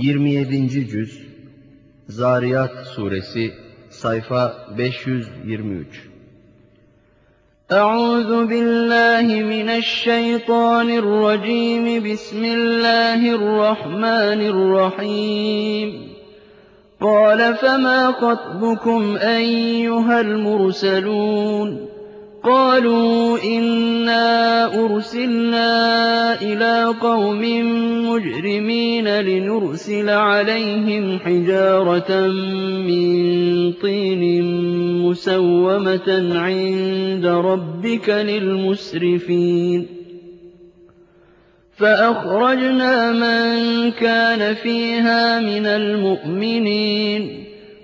27. Cüz Zariyat Suresi Sayfa 523 أعوذ بالله من الشيطان الرجيم بسم الله الرحمن الرحيم قال فما خطبكم أيها المرسلون قالوا إنا أرسلنا إلى قوم مجرمين لنرسل عليهم حجارة من طين مسومة عند ربك للمسرفين فأخرجنا من كان فيها من المؤمنين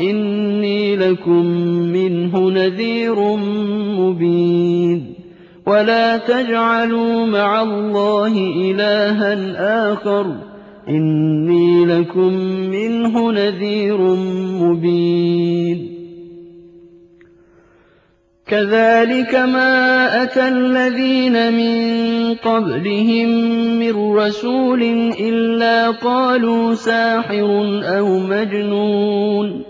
إِنِّي لَكُم مِّنْهُ نَذِيرٌ مُّبِينٌ. وَلَا تَجْعَلُوا مَعَ اللَّهِ إِلَٰهًا آخَرَ ۖ. إِنِّي لَكُم مِّنْهُ نَذِيرٌ مُّبِينٌ. كَذَٰلِكَ مَا أَتَى الَّذِينَ مِن قَبْلِهِم مِّن رَّسُولٍ إِلَّا قَالُوا سَاحِرٌ أَوْ مَجْنُونٌ.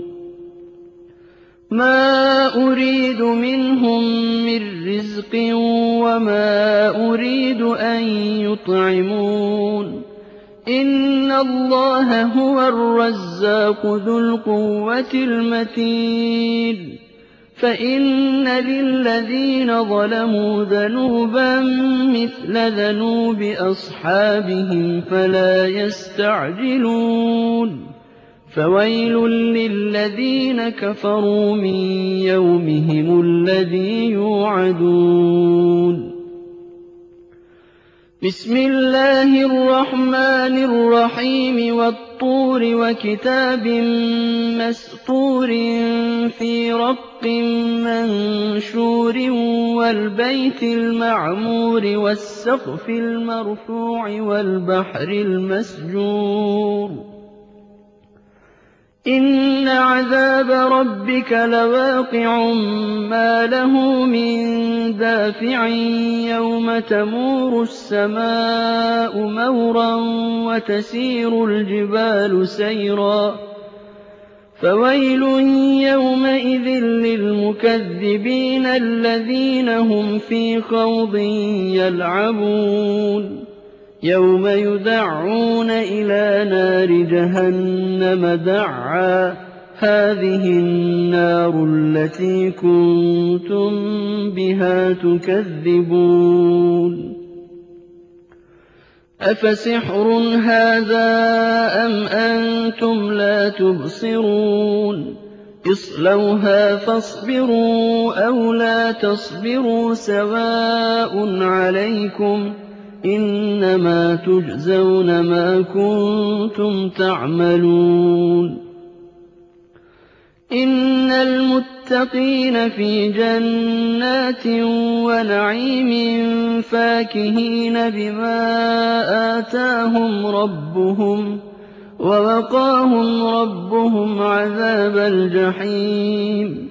مَا أُرِيدُ مِنْهُم مِّن رِّزْقٍ وَمَا أُرِيدُ أَن يُطْعِمُونِ إِنَّ اللَّهَ هُوَ الرَّزَّاقُ ذُو الْقُوَّةِ الْمَتِينُ فَإِنَّ لِلَّذِينَ ظَلَمُوا ذَنُوبًا مِّثْلَ ذَنُوبِ أَصْحَابِهِمْ فَلَا يَسْتَعْجِلُونِ فَوَيْلٌ لِّلَّذِينَ كَفَرُوا مِن يَوْمِهِمُ الَّذِي يُوعَدُونَ. بِسْمِ اللَّهِ الرَّحْمَٰنِ الرَّحِيمِ وَالطُّورِ وَكِتَابٍ مَّسْطُورٍ فِي رَقٍّ مَّنشُورٍ وَالْبَيْتِ الْمَعْمُورِ وَالسَّقْفِ الْمَرْفُوعِ وَالْبَحْرِ الْمَسْجُورِ. إِنَّ عَذَابَ رَبِّكَ لَوَاقِعٌ مَّا لَهُ مِن دَافِعٍ يَوْمَ تَمُورُ السَّمَاءُ مَوْرًا وَتَسِيرُ الْجِبَالُ سَيْرًا فَوَيْلٌ يَوْمَئِذٍ لِّلْمُكَذِّبِينَ الَّذِينَ هُمْ فِي خَوْضٍ يَلْعَبُونَ يَوْمَ يُدَعُّونَ إِلَىٰ نَارِ جَهَنَّمَ دَعًّا هَٰذِهِ النَّارُ الَّتِي كُنتُم بِهَا تُكَذِّبُونَ أَفَسِحْرٌ هَٰذَا أَمْ أَنتُمْ لَا تُبْصِرُونَ اصْلَوْهَا فَاصْبِرُوا أَوْ لَا تَصْبِرُوا سَوَاءٌ عَلَيْكُمْ ۖ إِنَّمَا تُجْزَوْنَ مَا كُنتُمْ تَعْمَلُونَ. إِنَّ الْمُتَّقِينَ فِي جَنَّاتٍ وَنَعِيمٍ فَاكِهِينَ بِمَا آتَاهُمْ رَبُّهُمْ وَوَقَاهُمْ رَبُّهُمْ عَذَابَ الْجَحِيمِ.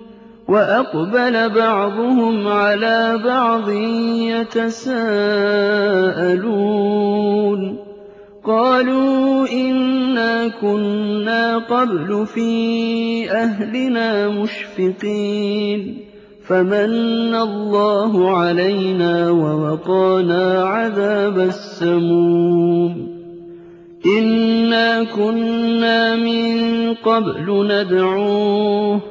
وَأَقْبَلَ بَعْضُهُمْ عَلَىٰ بَعْضٍ يَتَسَاءَلُونَ. قَالُوا إِنَّا كُنَّا قَبْلُ فِي أَهْلِنَا مُشْفِقِينَ. فَمَنَّ اللَّهُ عَلَيْنَا وَوَقَانَا عَذَابَ السَّمُومِ. إِنَّا كُنَّا مِن قَبْلُ نَدْعُوهُ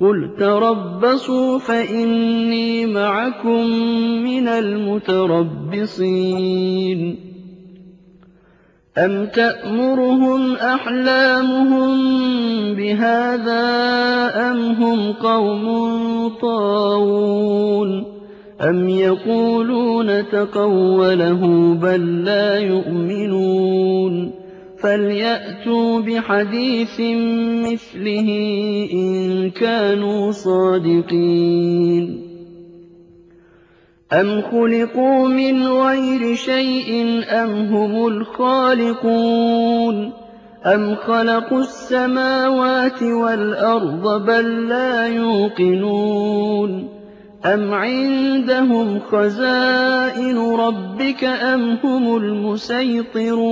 قُلْ تَرَبَّصُوا فَإِنِّي مَعَكُم مِّنَ الْمُتَرَبِّصِينَ أَمْ تَأْمُرُهُمْ أَحْلَامُهُم بِهَٰذَا أَمْ هُمْ قَوْمٌ طَاغُونَ أَمْ يَقُولُونَ تَقَوَّلَهُ بَل لَّا يُؤْمِنُونَ فَلْيَأْتُوا بِحَدِيثٍ مِّثْلِهِ إِن كَانُوا صَادِقِينَ أَمْ خُلِقُوا مِنْ غَيْرِ شَيْءٍ أَمْ هُمُ الْخَالِقُونَ أَمْ خَلَقُوا السَّمَاوَاتِ وَالْأَرْضَ بَل لَّا يُوقِنُونَ أَمْ عِندَهُمْ خَزَائِنُ رَبِّكَ أَمْ هُمُ الْمُصَيْطِرُونَ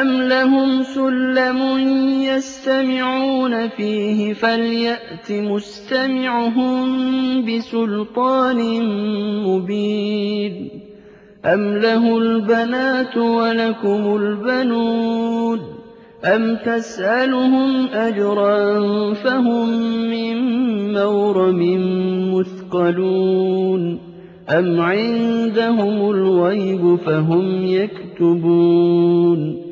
أَمْ لَهُمْ سُلَّمٌ يَسْتَمِعُونَ فِيهِ فَلْيَأْتِ مُسْتَمِعُهُم بِسُلْطَانٍ مُّبِينٍ أَمْ لَهُ الْبَنَاتُ وَلَكُمُ الْبَنُونَ أَمْ تَسْأَلُهُمْ أَجْرًا فَهُم مِّن مَّغْرَمٍ مُّثْقَلُونَ أَمْ عِندَهُمُ الْغَيْبُ فَهُمْ يَكْتُبُونَ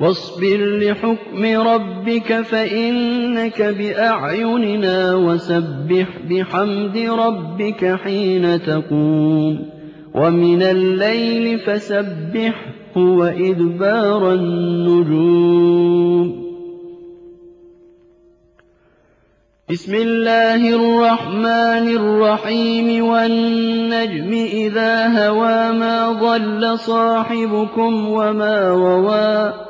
وَاصْبِرْ لِحُكْمِ رَبِّكَ فَإِنَّكَ بِأَعْيُنِنَا وَسَبِّحْ بِحَمْدِ رَبِّكَ حِينَ تَقُومُ. وَمِنَ اللَّيْلِ فَسَبِّحْهُ وَإِدْبَارَ النُّجُومِ. بسم الله الرحمن الرحيم. والنجم إذا هوى ما ضل صاحبكم وما روى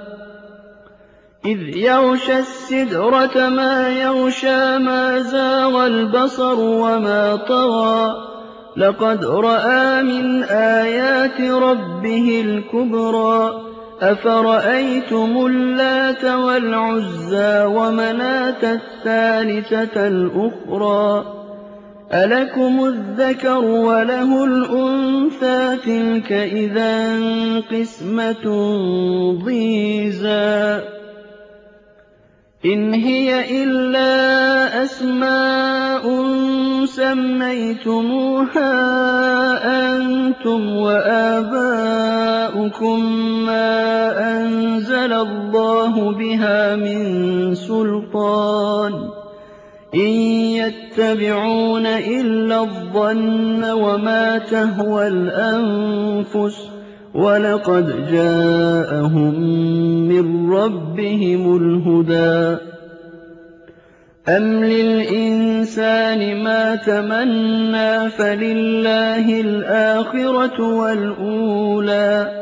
إِذْ يَغْشَى السِّدْرَةَ مَا يَغْشَىٰ مَا زَاغَ الْبَصَرُ وَمَا طَغَىٰ. لَقَدْ رَأَىٰ مِنْ آيَاتِ رَبِّهِ الْكُبْرَىٰ. أَفَرَأَيْتُمُ اللَّاتَ وَالْعُزَّىٰ وَمَنَاةَ الثَّالِثَةَ الْأُخْرَىٰ؟ أَلَكُمُ الذَّكَرُ وَلَهُ الْأُنثَىٰ تِلْكَ إِذًا قِسْمَةٌ ضِيزَىٰ. إِنْ هِيَ إِلَّا أَسْمَاءٌ سَمَّيْتُمُوهَا أَنتُمْ وَآبَاؤُكُم مَّا أَنزَلَ اللَّهُ بِهَا مِن سُلْطَانٍ. إِن يَتَّبِعُونَ إِلَّا الظَّنَّ وَمَا تَهْوَى الْأَنفُسُ وَلَقَدْ جَاءَهُم مِّن رَّبِّهِمُ الْهُدَىٰ. أَمْ لِلْإِنسَانِ مَا تَمَنَّىٰ فَلِلَّهِ الْآخِرَةُ وَالْأُولَىٰ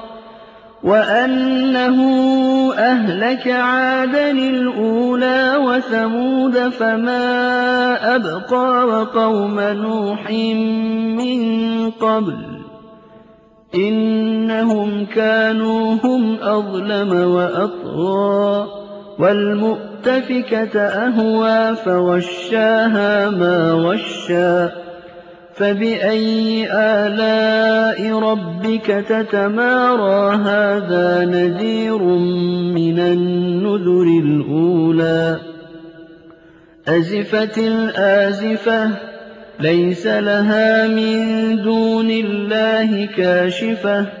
وَأَنَّهُ أَهْلَكَ عَادًا الْأُولَىٰ وَثَمُودَ فَمَا أَبْقَىٰ وَقَوْمَ نُوحٍ مِّن قَبْلُ ۖ إِنَّهُمْ كَانُوا هُمْ أَظْلَمَ وَأَطْغَىٰ وَالْمُؤْتَفِكَةَ أَهْوَىٰ فَغَشَّاهَا مَا غَشَّىٰ فَبِأَيِّ آلَاءِ رَبِّكَ تَتَمَارَىٰ هَٰذَا نَذِيرٌ مِّنَ النُّذُرِ الْأُولَىٰ؟ أَزِفَتِ الْآزِفَةُ لَيْسَ لَهَا مِن دُونِ اللَّهِ كَاشِفَةٌ.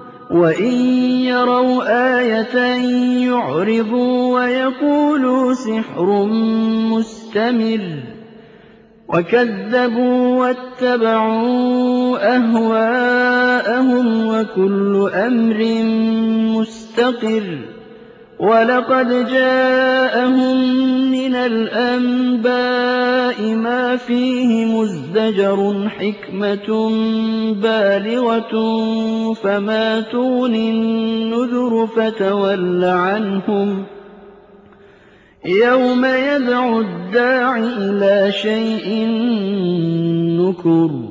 وَإِن يَرَوْا آيَةً يُعْرِضُوا وَيَقُولُوا سِحْرٌ مُّسْتَمِرٌّ وَكَذَّبُوا وَاتَّبَعُوا أَهْوَاءَهُمْ وَكُلُّ أَمْرٍ مُّسْتَقِرٌّ وَلَقَدْ جَاءَهُم مِّنَ الْأَنبَاءِ مَا فِيهِ مُزْدَجَرٌ حِكْمَةٌ بَالِغَةٌ فَمَا تُغْنِ النُّذُرُ فَتَوَلَّ عَنْهُمْ يَوْمَ يَدْعُ الدَّاعِ إِلَىٰ شَيْءٍ نُّكُرٍ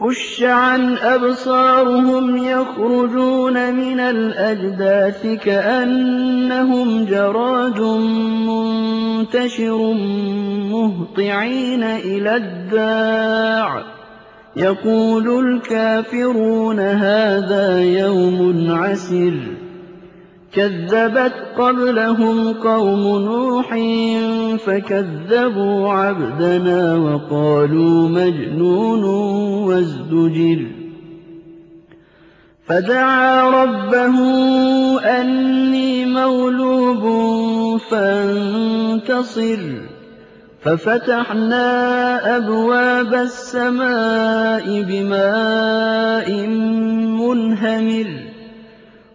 خُشَّ عَنْ أَبْصَارُهُمْ يَخْرُجُونَ مِنَ الْأَجْدَاثِ كَأَنَّهُمْ جَرَادٌ مُّنتَشِرٌ مُّهْطِعِينَ إِلَى الدَّاعِ ۖ. يَقُولُ الْكَافِرُونَ هَٰذَا يَوْمٌ عَسِرٌ كَذَّبَتْ قَبْلَهُمْ قَوْمُ نُوحٍ فَكَذَّبُوا عَبْدَنَا وَقَالُوا مَجْنُونٌ وَازْدُجِرَ فَدَعَا رَبَّهُ أَنِّي مَغْلُوبٌ فَانتَصِرْ فَفَتَحْنَا أَبْوَابَ السَّمَاءِ بِمَاءٍ مُّنْهَمِرٍ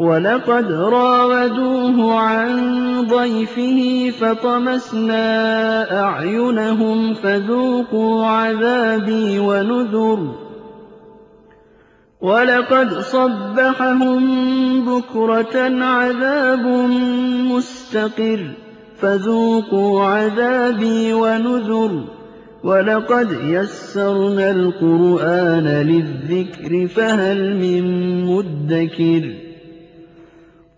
وَلَقَدْ رَاوَدُوهُ عَن ضَيْفِهِ فَطَمَسْنَا أَعْيُنَهُمْ فَذُوقُوا عَذَابِي وَنُذُرِ. وَلَقَدْ صَبَّحَهُم بُكْرَةً عَذَابٌ مُّسْتَقِرٌّ فَذُوقُوا عَذَابِي وَنُذُرِ. وَلَقَدْ يَسَّرْنَا الْقُرْآنَ لِلذِّكْرِ فَهَلْ مِن مُّدَّكِرٍ.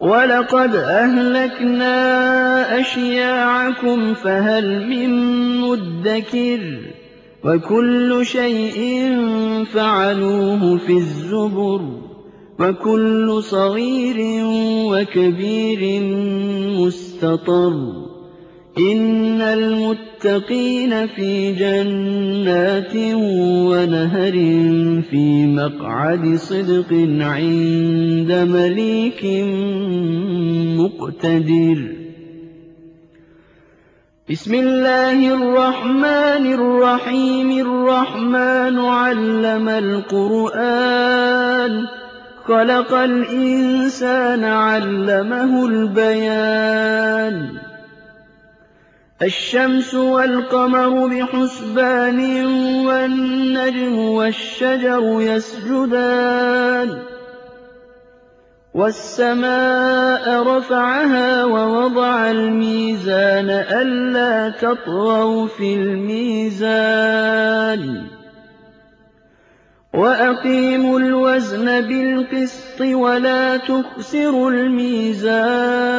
وَلَقَدْ أَهْلَكْنَا أَشْيَاعَكُمْ فَهَلْ مِن مُّدَّكِرٍ وَكُلُّ شَيْءٍ فَعَلُوهُ فِي الزُّبُرِ وَكُلُّ صَغِيرٍ وَكَبِيرٍ مُّسْتَطَرٌ إِنَّ الْمُتَّقِينَ فِي جَنَّاتٍ وَنَهَرٍ فِي مَقْعَدِ صِدْقٍ عِندَ مَلِيكٍ مُّقْتَدِرٍ. بسم الله الرحمن الرحيم. الرحمن علم القرآن. خلق الإنسان علمه البيان. الشمس والقمر بحسبان والنجم والشجر يسجدان وَالسَّمَاءَ رَفَعَهَا وَوَضَعَ الْمِيزَانَ أَلَّا تَطْغَوْا فِي الْمِيزَانِ وَأَقِيمُوا الْوَزْنَ بِالْقِسْطِ وَلَا تُخْسِرُوا الْمِيزَانَ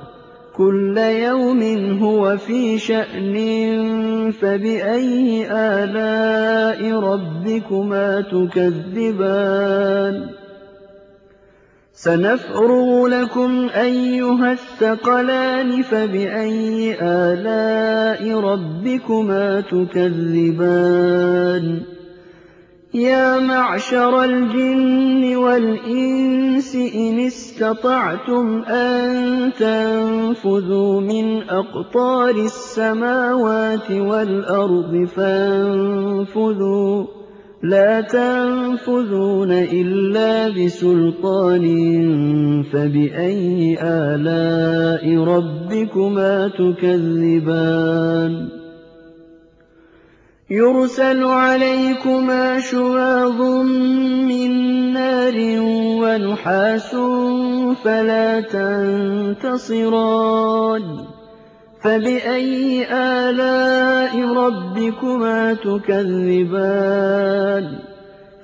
كُلَّ يَوْمٍ هُوَ فِي شَأْنٍ فَبِأَيِّ آلَاءِ رَبِّكُمَا تُكَذِّبَانِ؟ سَنَفْرُغُ لَكُمْ أَيُّهَ الثَّقَلَانِ فَبِأَيِّ آلَاءِ رَبِّكُمَا تُكَذِّبَانِ؟ يَا مَعْشَرَ الْجِنِّ وَالْإِنسِ إِنِ اسْتَطَعْتُمْ أَن تَنفُذُوا مِنْ أَقْطَارِ السَّمَاوَاتِ وَالْأَرْضِ فَانفُذُوا ۚ. لَا تَنفُذُونَ إِلَّا بِسُلْطَانٍ فَبِأَيِّ آلَاءِ رَبِّكُمَا تُكَذِّبَانِ؟ يُرْسَلُ عَلَيْكُمَا شُوَاظٌ مِّن نَّارٍ وَنُحَاسٌ فَلَا تَنتَصِرَانِ فَبِأَيِّ آلَاءِ رَبِّكُمَا تُكَذِّبَانِ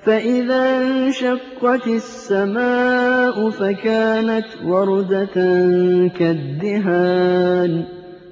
فَإِذَا انشَقَّتِ السَّمَاءُ فَكَانَتْ وَرْدَةً كَالدِّهَانِ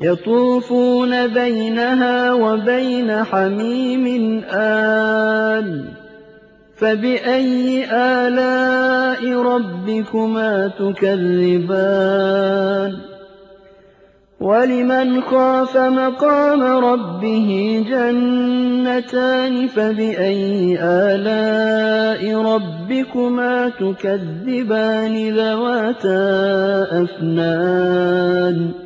يَطُوفُونَ بَيْنَهَا وَبَيْنَ حَمِيمٍ آنٍ فَبِأَيِّ آلَاءِ رَبِّكُمَا تُكَذِّبَانِ؟ وَلِمَنْ خَافَ مَقَامَ رَبِّهِ جَنَّتَانِ فَبِأَيِّ آلَاءِ رَبِّكُمَا تُكَذِّبَانِ ذَوَاتَا أَفْنَانٍ؟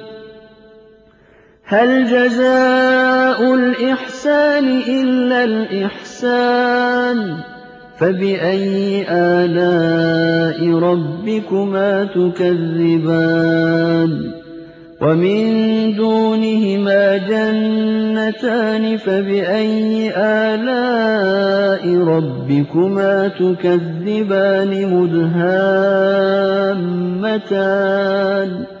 هَلْ جَزَاءُ الْإِحْسَانِ إِلَّا الْإِحْسَانُ؟ فَبِأَيِّ آلَاءِ رَبِّكُمَا تُكَذِّبَانِ؟ وَمِن دُونِهِمَا جَنَّتَانِ فَبِأَيِّ آلَاءِ رَبِّكُمَا تُكَذِّبَانِ؟ مُدْهَامَّتَانِ.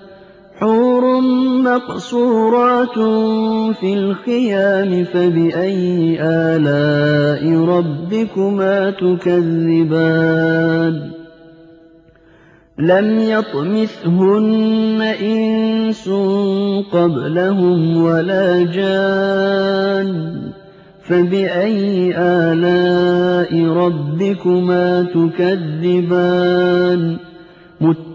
حُورٌ مَّقْصُورَاتٌ فِي الْخِيَامِ فَبِأَيِّ آلَاءِ رَبِّكُمَا تُكَذِّبَانِ؟ لَمْ يَطْمِثْهُنَّ إِنسٌ قَبْلَهُمْ وَلَا جَانٌّ فَبِأَيِّ آلَاءِ رَبِّكُمَا تُكَذِّبَانِ؟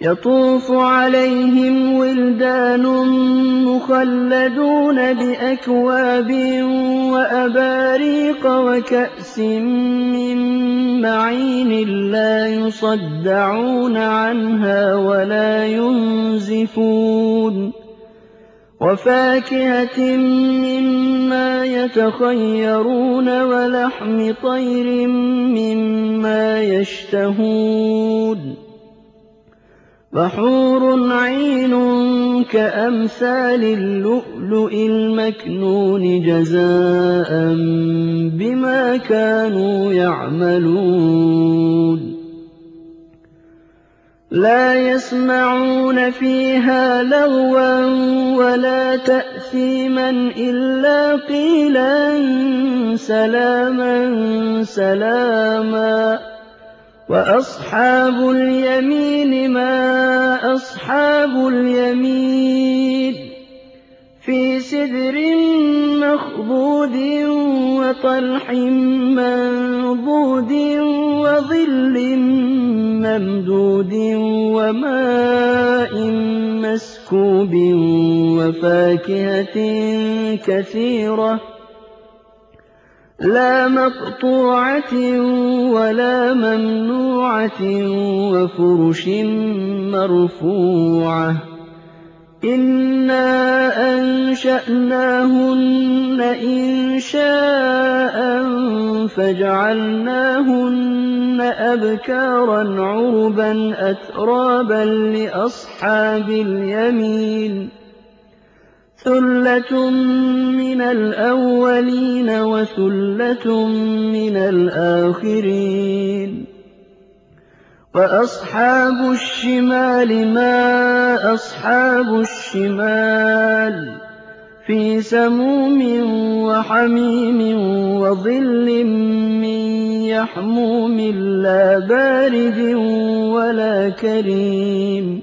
يَطُوفُ عَلَيْهِمْ وِلْدَانٌ مُّخَلَّدُونَ بِأَكْوَابٍ وَأَبَارِيقَ وَكَأْسٍ مِّن مَّعِينٍ لَّا يُصَدَّعُونَ عَنْهَا وَلَا يُنزِفُونَ وَفَاكِهَةٍ مِّمَّا يَتَخَيَّرُونَ وَلَحْمِ طَيْرٍ مِّمَّا يَشْتَهُونَ وَحُورٌ عِينٌ كَأَمْثَالِ اللُّؤْلُؤِ الْمَكْنُونِ جَزَاءً بِمَا كَانُوا يَعْمَلُونَ. لَا يَسْمَعُونَ فِيهَا لَغْوًا وَلَا تَأْثِيمًا إِلَّا قِيلًا سَلَامًا سَلَامًا. وَأَصْحَابُ الْيَمِينِ مَا أَصْحَابُ الْيَمِينِ فِي سِدْرٍ مَّخْضُودٍ وَطَلْحٍ مَّنضُودٍ وَظِلٍّ مَّمْدُودٍ وَمَاءٍ مَّسْكُوبٍ وَفَاكِهَةٍ كَثِيرَةٍ لَّا مَقْطُوعَةٍ وَلَا مَمْنُوعَةٍ وَفُرُشٍ مَّرْفُوعَةٍ. إِنَّا أَنشَأْنَاهُنَّ إِنشَاءً فَجَعَلْنَاهُنَّ أَبْكَارًا عُرُبًا أَتْرَابًا لِّأَصْحَابِ الْيَمِينِ. ثُلَّةٌ مِّنَ الْأَوَّلِينَ وَثُلَّةٌ مِّنَ الْآخِرِينَ وَأَصْحَابُ الشِّمَالِ مَا أَصْحَابُ الشِّمَالِ فِي سَمُومٍ وَحَمِيمٍ وَظِلٍّ مِّن يَحْمُومٍ لَّا بَارِدٍ وَلَا كَرِيمٍ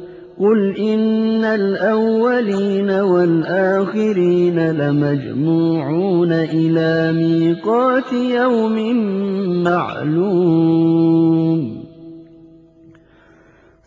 قُلْ إِنَّ الْأَوَّلِينَ وَالْآخِرِينَ لَمَجْمُوعُونَ إِلَىٰ مِيقَاتِ يَوْمٍ مَّعْلُومٍ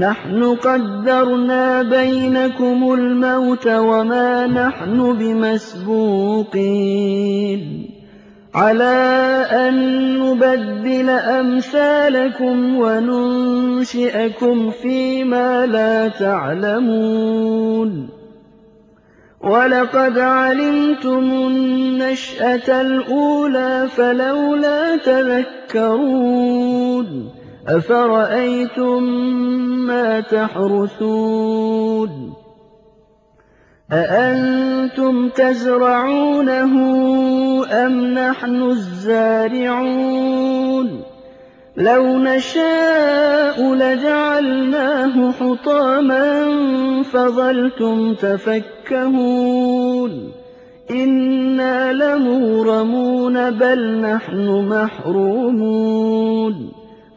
نَحْنُ قَدَّرْنَا بَيْنَكُمُ الْمَوْتَ وَمَا نَحْنُ بِمَسْبُوقِينَ. عَلَىٰ أَن نُّبَدِّلَ أَمْثَالَكُمْ وَنُنشِئَكُمْ فِي مَا لَا تَعْلَمُونَ. وَلَقَدْ عَلِمْتُمُ النَّشْأَةَ الْأُولَىٰ فَلَوْلَا تَذَكَّرُونَ. أَفَرَأَيْتُم مَّا تَحْرُثُونَ أَأَنتُمْ تَزْرَعُونَهُ أَمْ نَحْنُ الزَّارِعُونَ لَوْ نَشَاءُ لَجَعَلْنَاهُ حُطَامًا فَظَلْتُمْ تَفَكَّهُونَ إِنَّا لَمُغْرَمُونَ بَلْ نَحْنُ مَحْرُومُونَ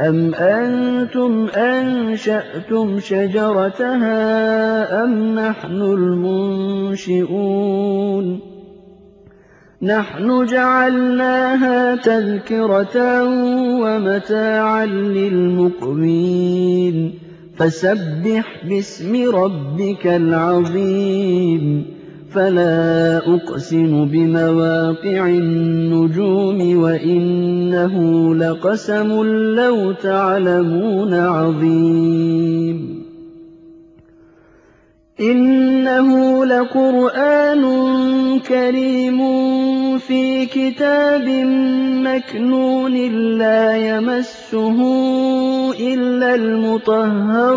أَمْ أَنتُمْ أَنشَأْتُمْ شَجَرَتَهَا أَمْ نَحْنُ الْمُنشِئُونَ نَحْنُ جَعَلْنَاهَا تَذْكِرَةً وَمَتَاعًا لِّلْمُقْوِينَ فَسَبِّحْ بِاسْمِ رَبِّكَ الْعَظِيمِ فَلَا أُقْسِمُ بِمَوَاقِعِ النُّجُومِ وَإِنَّهُ لَقَسَمٌ لَّوْ تَعْلَمُونَ عَظِيمٌ. إِنَّهُ لَقُرْآنٌ كَرِيمٌ فِي كِتَابٍ مَّكْنُونٍ لَّا يَمَسُّهُ إِلَّا الْمُطَهَّرُونَ.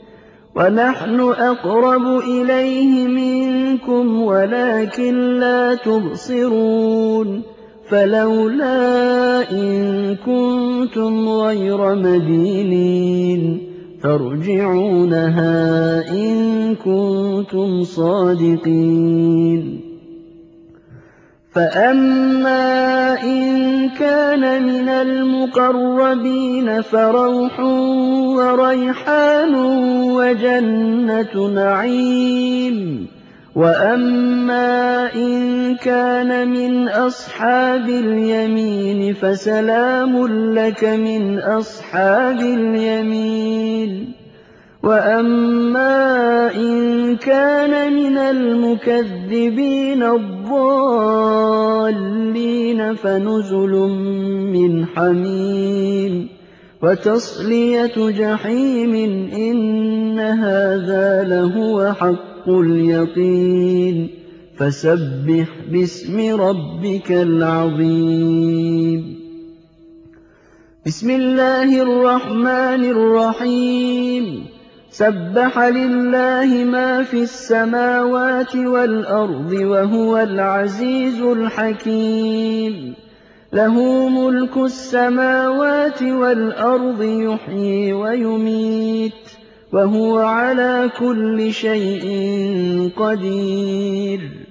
وَنَحْنُ أَقْرَبُ إِلَيْهِ مِنكُمْ وَلَٰكِن لَّا تُبْصِرُونَ فَلَوْلَا إِن كُنتُمْ غَيْرَ مَدِينِينَ تَرْجِعُونَهَا إِن كُنتُمْ صَادِقِينَ فَأَمَّا إِن كَانَ مِنَ الْمُقَرَّبِينَ فَرَوْحٌ وَرَيْحَانٌ وَجَنَّتُ نَعِيمٍ وَأَمَّا إِن كَانَ مِنْ أَصْحَابِ الْيَمِينِ فَسَلَامٌ لَّكَ مِنْ أَصْحَابِ الْيَمِينِ وَأَمَّا إِن كَانَ مِنَ الْمُكَذِّبِينَ الضَّالِّينَ فَنُزُلٌ مِّنْ حَمِيمٍ وَتَصْلِيَةُ جَحِيمٍ إِنَّ هَٰذَا لَهُوَ حَقُّ الْيَقِينِ فَسَبِّحْ بِاسْمِ رَبِّكَ الْعَظِيمِ بسم الله الرحمن الرحيم سَبَّحَ لِلَّهِ مَا فِي السَّمَاوَاتِ وَالْأَرْضِ وَهُوَ الْعَزِيزُ الْحَكِيمُ. لَهُ مُلْكُ السَّمَاوَاتِ وَالْأَرْضِ يُحْيِي وَيُمِيتُ وَهُوَ عَلَىٰ كُلِّ شَيْءٍ قَدِيرٌ.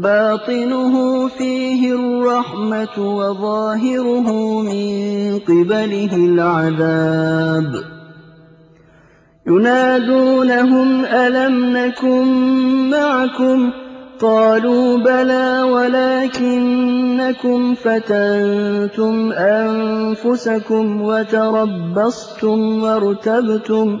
بَاطِنُهُ فِيهِ الرَّحْمَةُ وَظَاهِرُهُ مِن قِبَلِهِ الْعَذَابُ. يُنَادُونَهُمْ أَلَمْ نَكُن مَّعَكُمْ ۖ؟ قَالُوا بَلَىٰ وَلَٰكِنَّكُمْ فَتَنتُمْ أَنفُسَكُمْ وَتَرَبَّصْتُمْ وَارْتَبْتُمْ.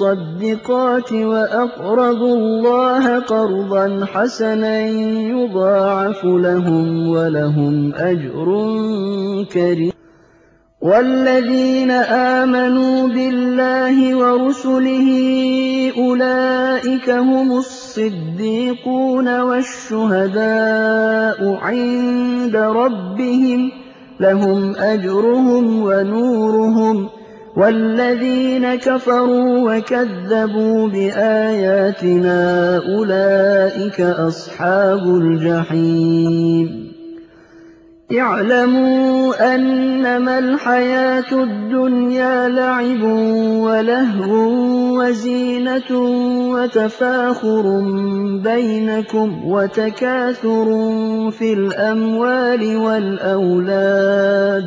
وَالْمُصَّدِّقَاتِ وَأَقْرَضُوا اللَّهَ قَرْضًا حَسَنًا يُضَاعَفُ لَهُمْ وَلَهُمْ أَجْرٌ كَرِيمٌ. وَالَّذِينَ آمَنُوا بِاللَّهِ وَرُسُلِهِ أُولَٰئِكَ هُمُ الصِّدِّيقُونَ وَالشُّهَدَاءُ عِندَ رَبِّهِمْ ۖ لَهُمْ أَجْرُهُمْ وَنُورُهُمْ ۖ. وَالَّذِينَ كَفَرُوا وَكَذَّبُوا بِآيَاتِنَا أُولَٰئِكَ أَصْحَابُ الْجَحِيمِ. اعْلَمُوا أَنَّمَا الْحَيَاةُ الدُّنْيَا لَعِبٌ وَلَهْوٌ وَزِينَةٌ وَتَفَاخُرٌ بَيْنَكُمْ وَتَكَاثُرٌ فِي الْأَمْوَالِ وَالْأَوْلَادِ.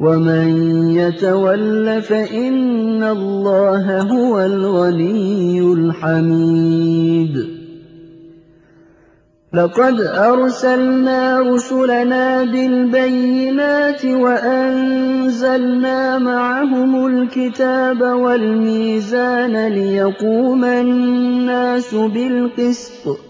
وَمَن يَتَوَلَّ فَإِنَّ اللَّهَ هُوَ الْغَنِيُّ الْحَمِيدُ لَقَدْ أَرْسَلْنَا رُسُلَنَا بِالْبَيِّنَاتِ وَأَنزَلْنَا مَعَهُمُ الْكِتَابَ وَالْمِيزَانَ لِيَقُومَ النَّاسُ بِالْقِسْطِ ۖ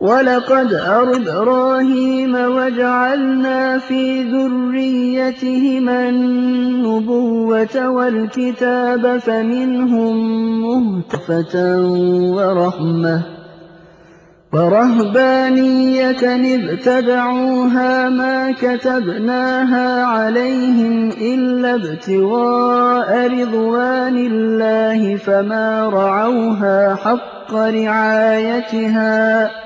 وَلَقَدْ أَرْسَلْنَا إِبْرَاهِيمَ وَجَعَلْنَا فِي ذُرِّيَّتِهِمَا النُّبُوَّةَ وَالْكِتَابَ فَمِنْهُم مُّهْتَدٍ وَرَحْمَةً ۚ وَرَهْبَانِيَّةً ابْتَدَعُوهَا مَا كَتَبْنَاهَا عَلَيْهِمْ إِلَّا ابْتِغَاءَ رِضْوَانِ اللَّهِ فَمَا رَعَوْهَا حَقَّ رِعَايَتِهَا ۖ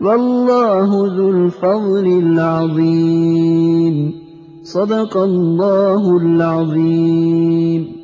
وَاللَّهُ ذُو الْفَضْلِ الْعَظِيمِ. صَدَقَ اللَّهُ الْعَظِيمُ.